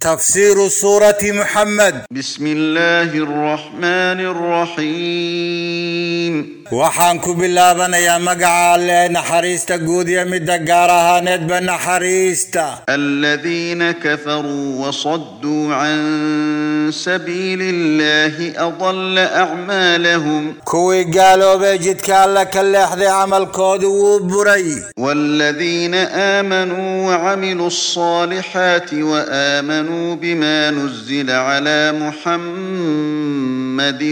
تفسير سورة محمد. بسم الله الرحمن الرحيم. وحانكو بلابن يا مقعال نحريست قود يمد قارها ندب نحريست. الذين كفروا وصدوا عن سبيل الله أضل أعمالهم. gaaloobay jidka alle ka leexday camalkoodu wuu buray والذين آمنوا وعملوا الصالحات وآمنوا بما نزل على محمد محمد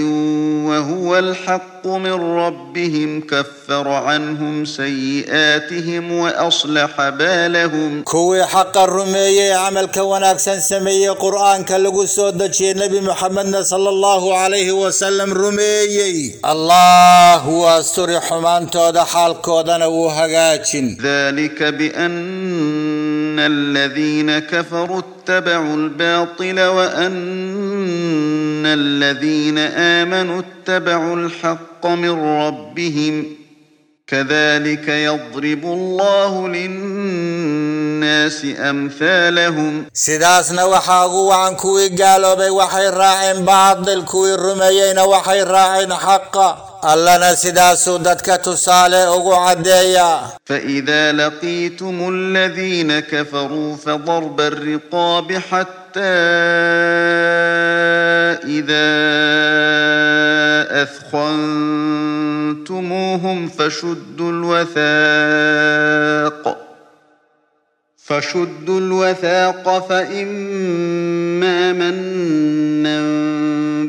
وهو الحق من ربهم كفر عنهم سيئاتهم وأصلح بالهم. كوي حق الرمية عمل كوناك سنسمية قرآن كاللقو سودة نبي محمد صلى الله عليه وسلم رمية الله هو أستر حمان تود حالك ودنوها ذلك بأن الذين كفروا اتبعوا الباطل وأن إِنَّ الذين آمنوا اتبعوا الحق من ربهم كذلك يضرب الله للناس أمثالهم سداس نوحاقوا وعنكو إقالوا بي وحي الرائن بعض الكو الرميين وحي الرائن حقا allana sidaasuu dadka tusaale ugu caddeeyaa فإذا لقيتم الذين كفروا فضرب الرقاب حتى إذا أثخنتموهم فشدوا الوثاق. فشدوا الوثاق فإما منا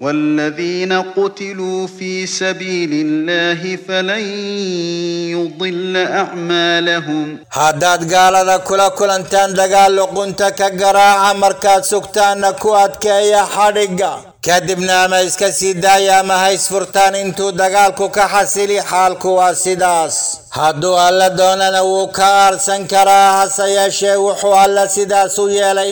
والذين قتلوا في سبيل الله فلن يضل أعمالهم haddaad gaalada kula kulantaan dagaal luqunta ka garaaca markaad sugtaanna ku adkeeya xadhigga kadibna ama iska sii daaya ama hays furtaan intuu dagaalku ka xasili xaalku waa sidaas hadduu alla doonana wuu ka aarsan karaa hase yeeshee wuxuu alla sidaas u yeelay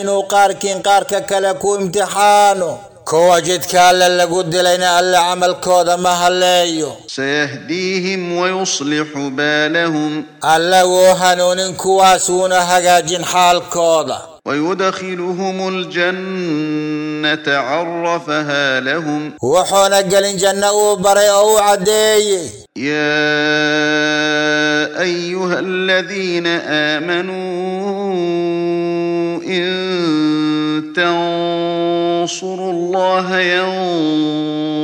كو جدك الا لقد لنا ألا عمل كودا ما هلايو سيهديهم ويصلح بالهم. ألا وهنون كواسون هجاجن حال كودا. ويدخلهم الجنة عرفها لهم. وحون قال جنة بري أو عدي. يا أيها الذين آمنوا إن تنصروا الله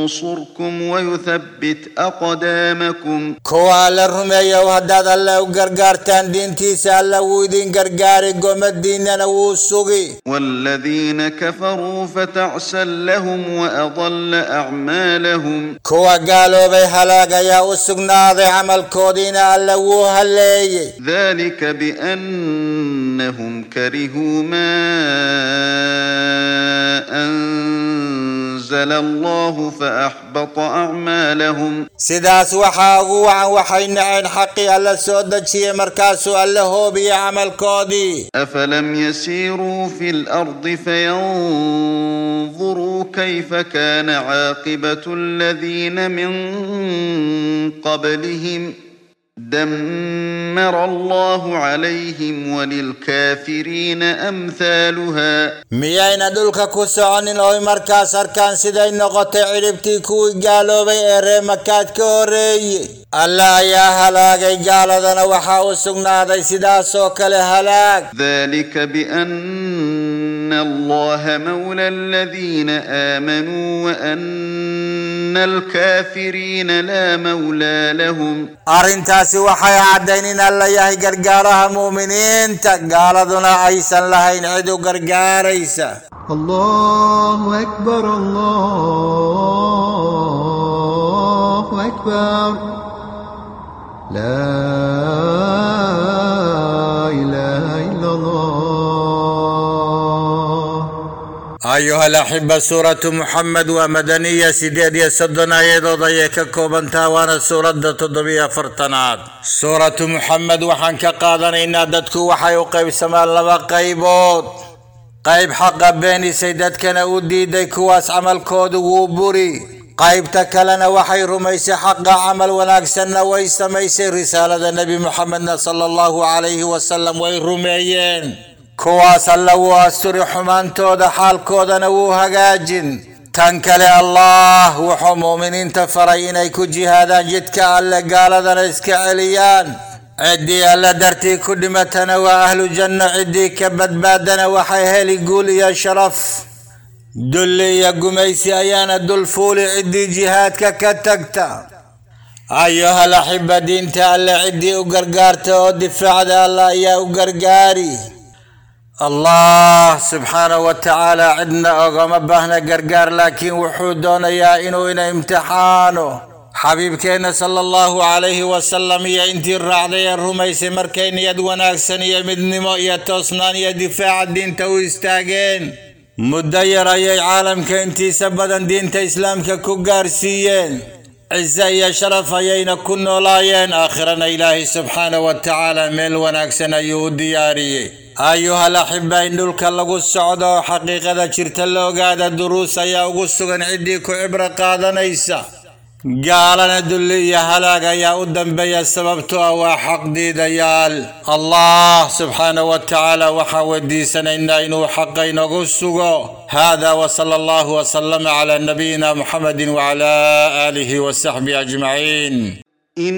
ينصركم ويثبت أقدامكم. كوالا رميا وهداد الله وقرقارتان دين تيسا الله ودين قرقاري قوم الدين نوسوغي والذين كفروا فتعسل لهم وأضل أعمالهم. كوا قالوا بي حلاقا يا أسوغ ناضي عمل كودين الله وهلي ذلك بأن إنهم كرهوا ما أنزل الله فأحبط أعمالهم. سيداس وحاقوا وحين عن حقي ألا سؤد شِيَ مركاس ألا هو بيعمل كودي. أفلم يسيروا في الأرض فينظروا كيف كان عاقبة الذين من قبلهم؟ دمر الله عليهم وللكافرين أمثالها. ميين دولك كسعان العمر كاسر كان سيدي نغطي عربتي كوي قالوا بي اري مكات كوري. الله يا هلاك قال دانا وحاو سقنا دي سيدا سوك لهلاك. ذلك بأن الله مولى الذين آمنوا وأن إن الكافرين لا مولى لهم. أرين تاسي وحي عدين إن الله يهي قرقارها مؤمنين تقال ذنا عيسى الله ينعدو قرقار عيسى. الله أكبر الله أكبر. لا إله إلا الله. أيها الأحبة سورة محمد ومدنية سيدي دي سدنا يدو ضيك كوبان تاوان سورة تضبية فرطنات سورة محمد وحنك قادن إنا دتكو وحيو قيب سماء الله قيبوت. قيب حق بيني سيدات كان أودي ديك واس عمل كود ووبوري قيب تكلنا وحي رميس حق عمل ونقسن ويسميس رسالة النبي محمد صلى الله عليه وسلم ويرميين. كواس اللو أسر حمان تود حال كود نوو هقاجن تنكال الله وحو انت تفرين اي كو جهادا جدك ألا قال دان اسك عليان عدي اللا درتي كدمتنا واهل جنة عدي كبد بادنا وحيها لقول يا شرف. دلي يا قميسي ايانا دل فول عدي جهادك كتكتا أيها الأحبة دين اللا عدي اقرقارتا ودفع دا الله ايا أقرقاري. الله سبحانه وتعالى عندنا أغمى بهنا قرقار لكن وحودنا يا إنو إنا امتحانو حبيب كينا صلى الله عليه وسلم يا إنتي الرعد يا الرميس مركين يد وناكسن يا مدنمو يا توصنان يا دفاع الدين توستاقين مدير أي عالم كنتي سبدا دين تيسلام ككوغار سيين. عزا يا شرف يا إنا كنو لاين آخرنا إلهي سبحانه وتعالى ميل وناكسن يود دياريه ayuhal axiba in dhulka lagu socdo oo xaqiiqada jirta la ogaada duruus ayaa ugu sugan ciddii ku cibro qaadanaysa gaalana dulli iyo halaag ayaa u dambeeya sababtoo ah waa xaqdiidayaal allah subxaanahu wa tacaala waxaan weydiisanaynaa inuu xaqa inagu sugo hada wsala allahu wslama cla nabiyina muxamedi wcla aalihi wasaxbihi ajmaciin إن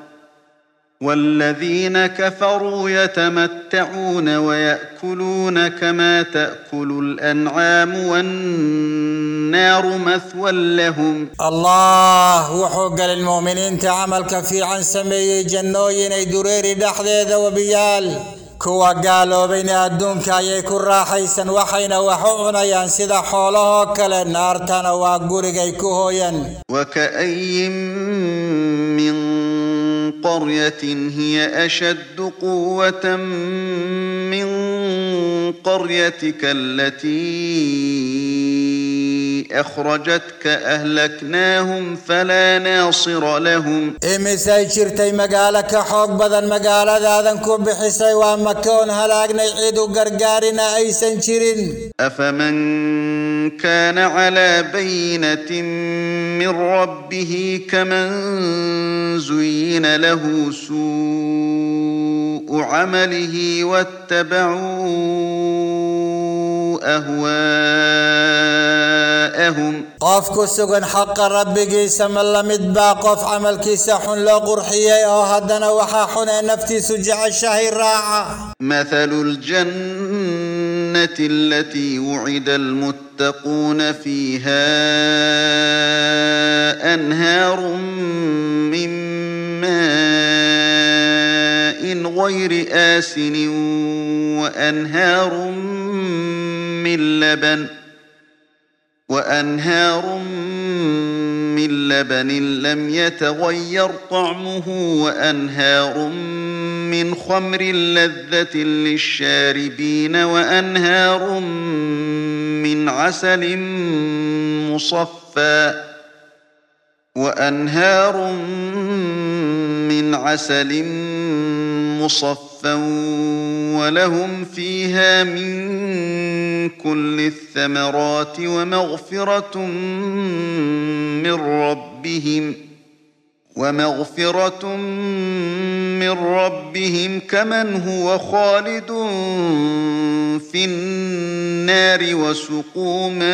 والذين كفروا يتمتعون ويأكلون كما تأكل الأنعام والنار مثوى لهم. الله وحق للمؤمنين تعمل كفي عن سمي جنوين اي درير دحذيد وبيال كوا قالوا بين الدون كايك الراحيسا وحين وحقنا ينسد حوله كل النار تنوى قرقيكوهين وكأي من قرية هي أشد قوة من قريتك التي أخرجتك أهلكناهم فلا ناصر لهم. إمسي شرتي مقالك حق بذن مقال ذاذن كوب حسي ومكون هلاقنا يعيدوا قرقارنا أي سنشرين. أفمن كان على بينة من ربه كمن زين له سوء عمله واتبعوا أهواءهم. قف كسوغن حق ربك يسمى الله مدبا قف عمل كساح لا قرحية أو هدنا وحاحنا نفتي سجع الشهر راعة مثل الجنة التي وعد المتقين. المتقون فيها أنهار من ماء غير آسن وأنهار من لبن وأنهار من لبن لم يتغير طعمه وأنهار من خمر لذة للشاربين وأنهار من عسل مصفى وأنهار من عسل مصفى ولهم فيها من كل الثمرات ومغفرة من ربهم ومغفرة من ربهم كمن هو خالد في النار وسقوا ماء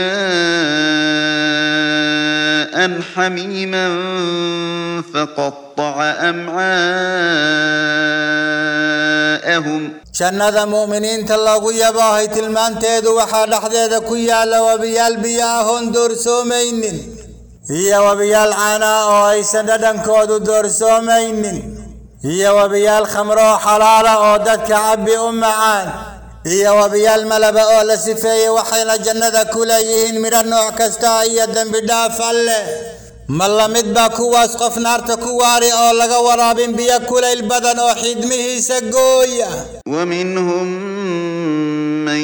حميما فقطع أمعاءهم. شأن هذا مؤمنين تلاقوا يباهي تلمان تيدو وحال أحد يدكو يالا وبيال بياهن درسو مينين هي وبيال عنا اي سنددن كودو دور سومينين هي وبيال خمرو حلالة أو دادك عبي امعان هي وبيال ملبا أو لسفاي وحينا جندا كوليهين مران نعكستا ايادن بدافع الله ملا مدبا كواس قف نارتا كواري أو لغا ورابين بيا كولي البدن أو حدمه سقويا ومنهم من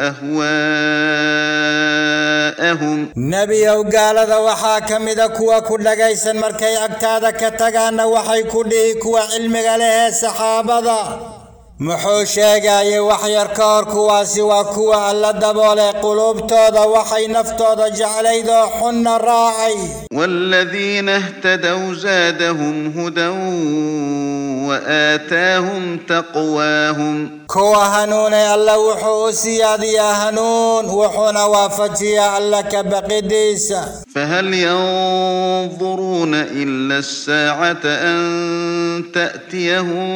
أهواءهم. نبي أو قال ذا وحا كم كوا كل جيسا مركي أكتادا كتغانا وحي كله كوا علم غليه سحابا محو شاقا يوحي اركار كواسي وكوا اللدبالي قلوب تودا وحي نفتودا جعلي دو حن الراعي والذين اهتدوا زادهم هدى وآتاهم تقواهم كوا هنون يلا وحو سياد يا هنون وحونا وفتيا لك بقديسة فهل ينظرون إلا الساعة أن تأتيهم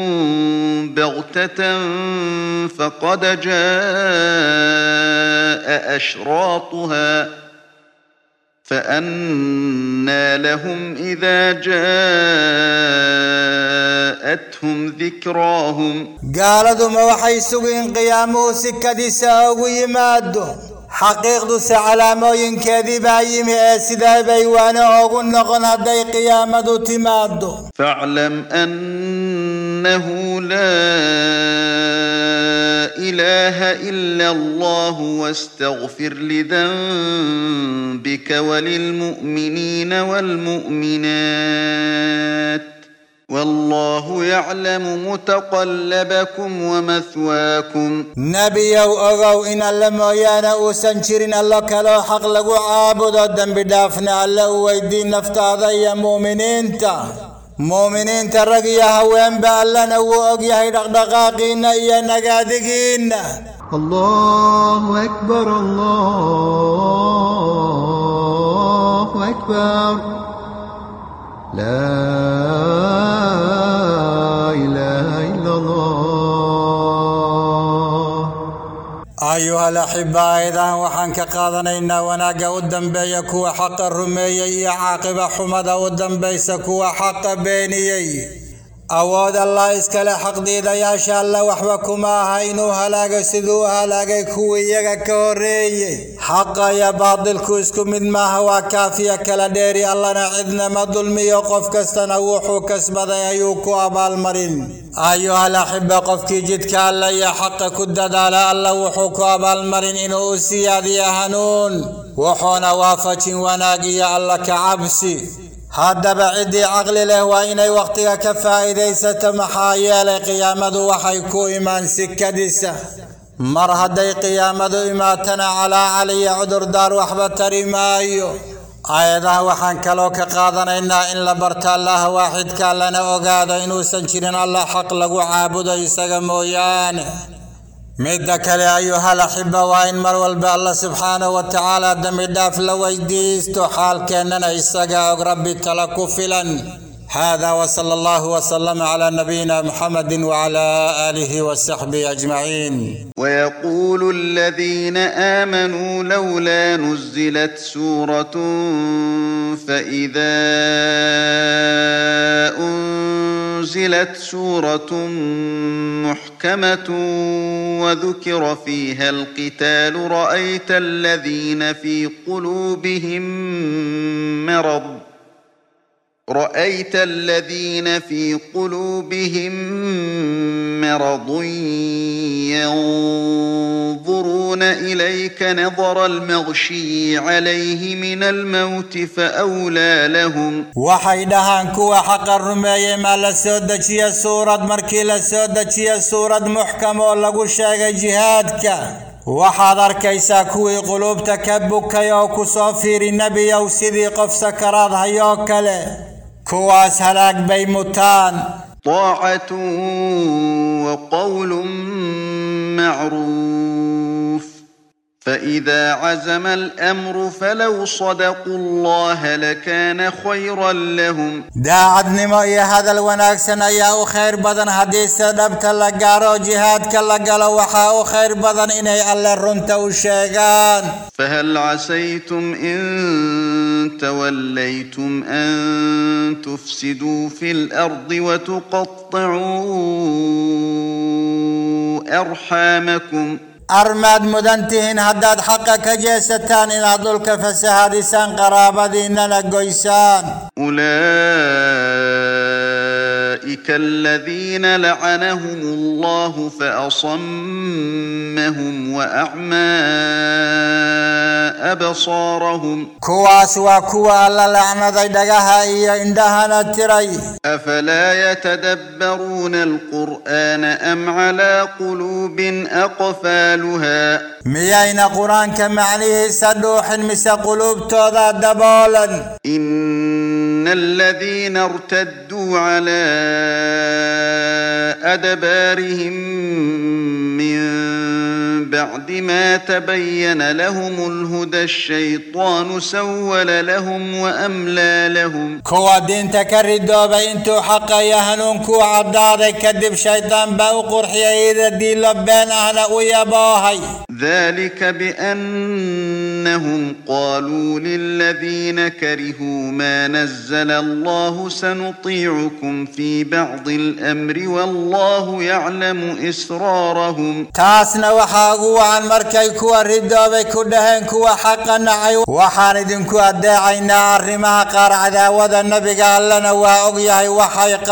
بغتة فقد جاء أشراطها فأنا لهم إذا جاءتهم ذكراهم. قال قالت ما وحي سوين قيامه سكدي ساوي مادو حقيق دو سعلامه ينكذي بايم أسدا بيوانه أغنقنا دي قيامة تمادو. فاعلم أن أنه لا إله إلا الله واستغفر لذنبك وللمؤمنين والمؤمنات والله يعلم متقلبكم ومثواكم. نبي أو أغو إن لم يانا أسنشرين الله كلا حق لقو عابد الدنب دافنا الله ويدين نفتاضي مؤمنين تا. مؤمنين ترقيا هوين بألنا ووقيا هيدقدقاقين يا نقادقين. الله أكبر الله أكبر. لا إله إلا الله. Ayadahan waxaan ka qaadanaynaa wanaagga u dambeeya kuwa xaqa rumeeyey iyo caaqiba xumada u dambaysa kuwa xaqa beeniyey awood allah iskale xaqdiidayaasha alla waxba kuma aha inuu halaago siduu u halaagay kuwii iyaga ka horreeyey xaqa iyo baadilku isku mid maaha waa kaafiya kala dheeri allana cidnama dulmiyo qof kastana wuxuu kasbaday ayuu ku abaalmarin ayuhal axiba qofkii jidka alla iyo xaqa ku dadaala alla wuxuu ku abaalmarin inuu u siyaadiyo hanuun wuxuuna waafajin wanaag iyo alla ka cabsi waa inay wakhtiga ka faa'iidaysato maxaa yeelay qiyaamadu waxay ku imaan sikadiisa mar hadday qiyaamadu imaatana calaa caliya cudurdaar waxba tari maayo aayadaha waxaan kaloo ka qaadanaynaa in la barto allaha waaxidka lana ogaado inuusan jirin allah xaq lagu caabudo isaga mooyaane مدى كلا أيها الأحبة وإن مر الله سبحانه وتعالى دم داف لوجديس تحال كأننا إساقا ربي كلا كفلا هذا وصلى الله وسلم على نبينا محمد وعلى آله وصحبه أجمعين. ويقول الذين آمنوا لولا نزلت سورة فإذا أنزلت أنزلت سورة محكمة وذكر فيها القتال رأيت الذين في قلوبهم مرض. رأيت الذين في قلوبهم مرض ينظرون إليك نظر المغشي عليه من الموت فأولى لهم. وحيدها هانكو حق الرماية ما لسودك يا سورة مركي لسودك يا سورة محكم ولقو شاق جهادك وحضر كيسا كوي تكبك بكيوك صافير النبي أو سيدي قفسك راضها يوكله كواس هلاك بيموتان. طاعة وقول معروف. فإذا عزم الأمر فلو صدقوا الله لكان خيرا لهم. دا عدن ما هذا الوناك سنة يا خير بدن حديث سنبت لقارو جهاد كلا وحاو خير بدن إني ألا رنت وشيغان فهل عسيتم إن توليتم أن تفسدوا في الأرض وتقطعوا أرحامكم. أرماد مدنتهن هداد حق كجيستان إن عدل كفسهاد قرابة إننا قيسان أولئك أولئك الذين لعنهم الله فأصمهم وأعمى أبصارهم كواسوا كوا للعنة دقها إيا إندها نتري أفلا يتدبرون القرآن أم على قلوب أقفالها ميين قرآن كمعنيه سدوح مس قلوب توضى دبالا إن إن الذين ارتدوا على أدبارهم من بعد ما تبين لهم الهدى الشيطان سول لهم وأملا لهم كوا دين تكردوا بإنتو حقا يهنون كوا عدارك كدب شيطان باو قرحي إذا دي لبان أهل أويا باهي. ذلك بأن إنهم قالوا للذين كرهوا ما نزل الله سنطيعكم في بعض الأمر والله يعلم إسرارهم. تاسنا وحاقوا عن مركيكوا الردوا بيكو دهنكوا حقا نعيو وحاندنكوا الداعينا عرمها قارع ذا وذا النبي قال لنا وأغيعي وحيق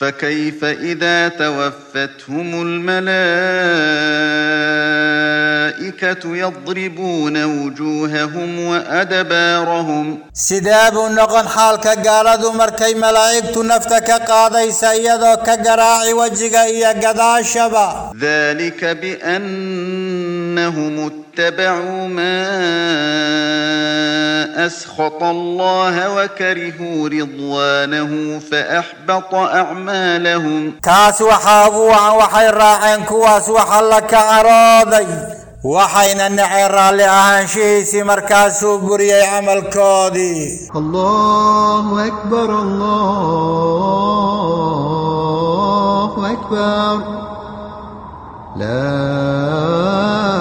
فكيف إذا توفتهم الملائكة يضربون وجوههم وأدبارهم. سداب نغن حالك قالدو مركي ملايبت نفتك قاضي سيدوك قراع وجيك إيا قضاء شبا. ذلك بأنهم اتبعوا ما أسخط الله وكرهوا رضوانه فأحبط أعمالهم. كاس وحابوا وحي راعين كواس وحلك أراضي وحين النعير اللي أهنشيسي مركز سوبوري عمل كودي. الله أكبر الله أكبر. لا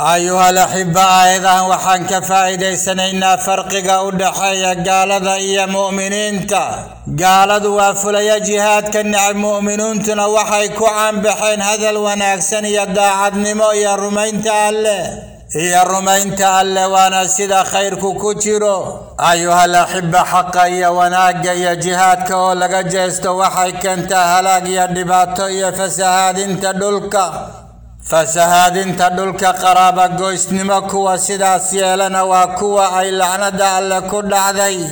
ayuha alaxiba aayadahan waxaan ka faa'iidaysanaynaa farqiga u dhexeeya gaalada iyo mu'miniinta gaaladu waa fulaya jihaadka nacab mu'miniintuna waxay ku caanbaxeen hadal wanaagsan iyo daacadnimo iyo rumaynta alleh iyo rumaynta alleh waana sida khayrku ku jiro ayuha alaxiba xaqa iyo wanaagga iyo jihaadka oo laga jeesto waxay keentaa halaag iyo dhibaato iyo fasahaadinta dhulka فسهاد انت دلك قرابة قويس نمكو سدا سيالنا وكو اي لعنة دعال كود عذي.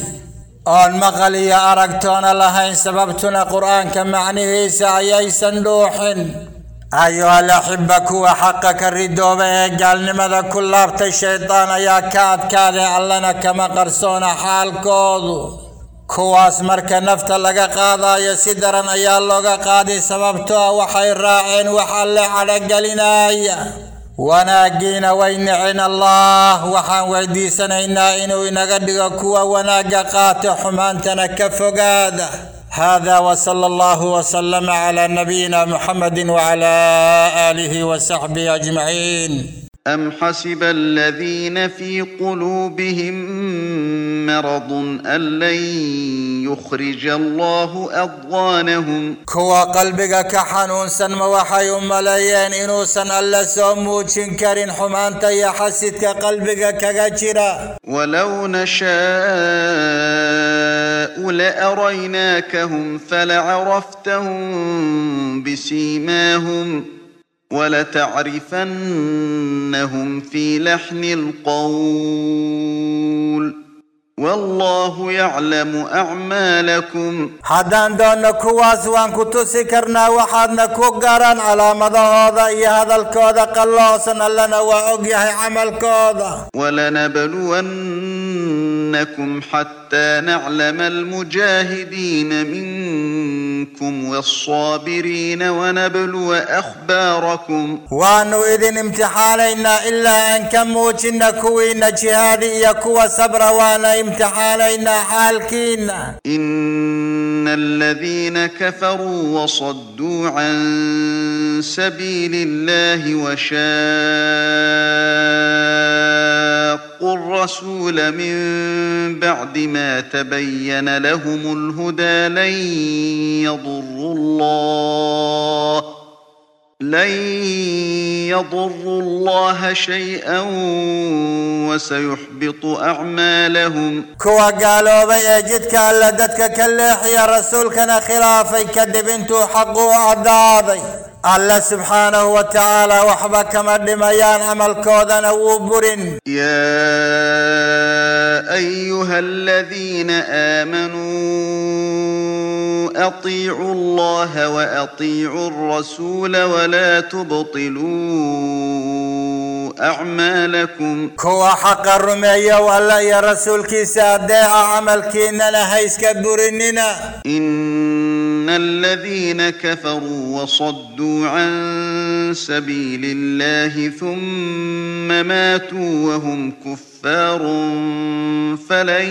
اون اركتون الله ان سببتنا قرآن كمعني غيس عيي سندوح أيوه الاحبك وحقك الردوب ايقال نمذا كلابت الشيطان يا كاد كاد علنا كما قرسونا حال كوضو. كواس مركا نفتا لغا قادا يسدران ايا لغا قادي سببتوا وحي الرائن وحال على قلنا وانا قينا وين عين الله وحان وديسنا أنا انو نغدغ كوا وأنا قاقات حمانتنا كفقادا هذا وصلى الله وسلم على نبينا محمد وعلى آله وصحبه أجمعين أم حسب الذين في قلوبهم مرض أن لن يخرج الله أَضْغَانَهُمْ كوا قلبك كحنون سن موحي مليان إنوسا ألا سموش كرين حمان تيا حسدك قلبك كغجرا ولو نشاء لأريناكهم فلعرفتهم بسيماهم ولتعرفنهم في لحن القول. والله يعلم أعمالكم. حدان دون كواس وان كتو سكرنا وحدنا كوغاران على مدى هذا إي هذا الكودة قلوصنا لنا وعقيه عمل كودة ولنبلونكم حتى نعلم المجاهدين منكم والصابرين ونبلو أخباركم. وانو إذن امتحانينا إلا أن كموتنا كوين جهادي يكو صبر وأنا waana imtixaanaynaa xaalkiinna إن الذين كفروا وصدوا عن سبيل الله وشاقوا الرسول من بعد ما تبين لهم الهدى لن يضروا الله. لن يضروا الله شيئا وسيحبط أعمالهم. كوا قالوا بي أجدك ألدتك كالليحي رسولكنا خلافي كدب انتو حقو عذابي. الله سبحانه وتعالى وحبك مدم ميان عمل كودنا وبر يا أيها الذين آمنوا أطيعوا الله وأطيعوا الرسول ولا تبطلوا أعمالكم. كوا حق الرمي والله يا رسول كيسا عمل كينا لهيس كبرننا إن إِنَّ الذين كفروا وصدوا عن سبيل الله ثم ماتوا وهم كفار فلن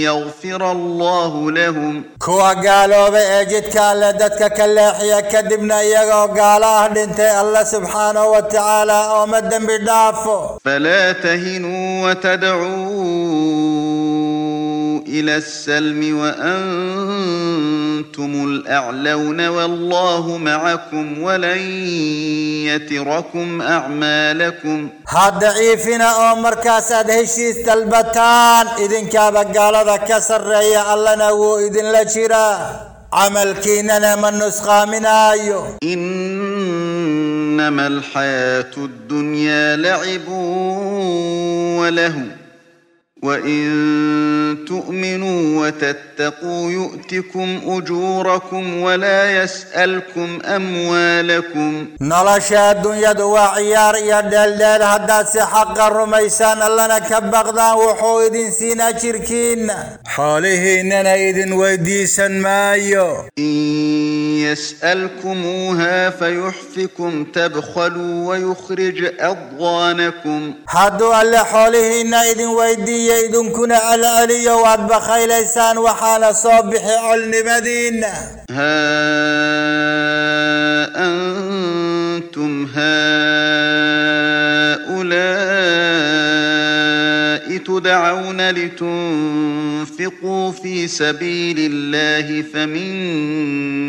يغفر الله لهم. كوا قالوا بأجد كالدتك كالليحية كدبنا يغو. قالاه دنت الله سبحانه وتعالى ومدن بدافو فلا تهنوا وتدعون إلى السلم وأنتم الأعلون والله معكم ولن يتركم أعمالكم. هاد ضعيفنا أو مركز هذه الشيء تلبتان إذن كابا قال هذا كسر رأي الله نو إذن لشرا عمل كيننا من نسخة من آيو. إنما الحياة الدنيا لعب ولهو. وإن تؤمنوا وتتقوا يؤتكم أجوركم ولا يسألكم أموالكم نالا شاد دنيا دوا عيار يا دل دل هداد سحق الرميسان اللنا كبغضا وحو إذن سينا شركين حاله إننا إذن وديسا مايو. إن يسألكموها فيحفكم تبخلوا ويخرج أضغانكم. حدو على حوله إن إذن ويدي يدن كنا على علي وأدبخ إليسان وحال صبح علم مدينة. ها أنتم هؤلاء تدعون لتنفقوا في سبيل الله فمن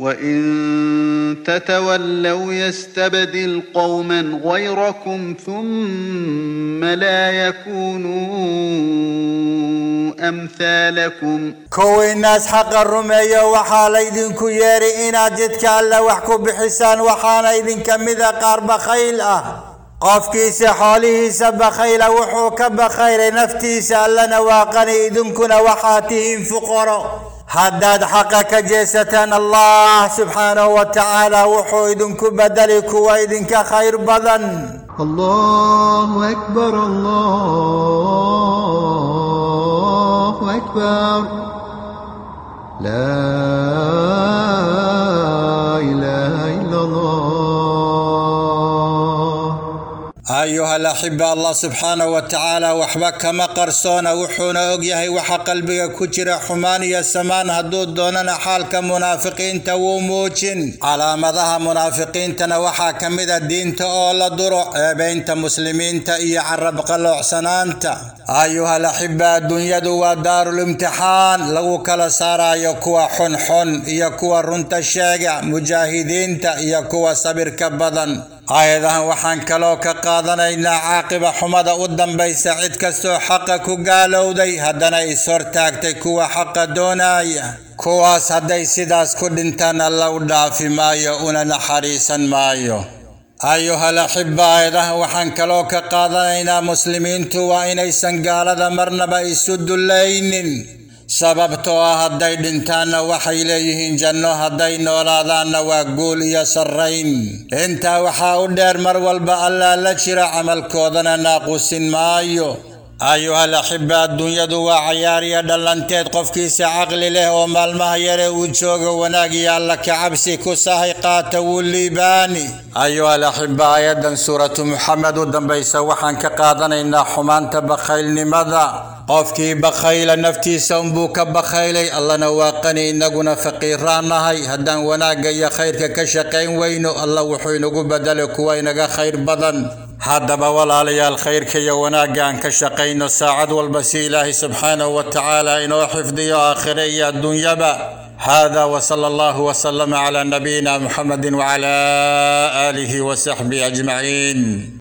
وإن تتولوا يستبدل قوما غيركم ثم لا يكونوا أمثالكم كو الناس حق الرمية وحال إذن كياري إن أجدك ألا وحكو بحسان وحال إذن كم إذا قارب خيل قاف كيس حاله سب خيل وحوك بخير نفتي سألنا واقني إذن كنا وحاتهم فقراء. هداد حقك جيستان الله سبحانه وتعالى وحويد كبدلك وإذ خير بذن الله أكبر الله أكبر. لا إله إلا الله. أيها الأحبة الله سبحانه وتعالى وحبك كما قرصونا وحونا أقياهي وحا قلبك كتير حماني السمان هدود دوننا حالك منافقين تووموچن على مدها منافقين تنوحا كمدا الدين تأولا درو أبين مسلمين تأي عرب قلو عسنان أيها الأحبة الدنيا دو دار الامتحان. لو كلا سارا يكوى حن حن يكوى رنت الشاقع. مجاهدين تأي يكوى صبر كبضا aayadahan waxaan kaloo ka qaadanaynaa caaqiba xumada u dambaysa cid kastoo xaqa ku gaalowday haddana is-hortaagtay kuwa xaqa doonaya kuwaas hadday sidaas ku dhintaan alla dhaafi maayo una naxariisan maayo. Ayuhal axiba aayadaha waxaan kaloo ka qaadanaynaa muslimiintu waa inaysan gaalada marnaba isu dullaynin sababtoo ah hadday dhintaanna waxay leeyihiin janno hadday noolaadaanna waa guul iyo sarrayn intaa waxaa u dheer mar walba allaa la jira camalkoodana naaqusin maayo ayuhal axiba adduunyadu waa cayaar iyo dhallanteed qofkiisa caqli leh oo maalmaha yare uu jooga wanaag iyo alla kacabsi ku sahay qaata wuu liibaani ayuhal axiba aayadan suuratu muxamed u dambaysa waxaan ka qaadanaynaa xumaanta bakhaylnimada qofkii bakhayla naftiisa unbuu ka bakhaylay allana waa qani inaguna faqiiraan nahay haddaan wanaagga iyo khayrka ka shaqayn weyno alla wuxuu inagu bedelay kuwa inaga khayr badan هذا ولا علي الخير كي وناك أن كشقين الساعد والبسي الله سبحانه وتعالى إن وحفظي آخرية الدنيا هذا وصلى الله وسلم على نبينا محمد وعلى آله وصحبه أجمعين.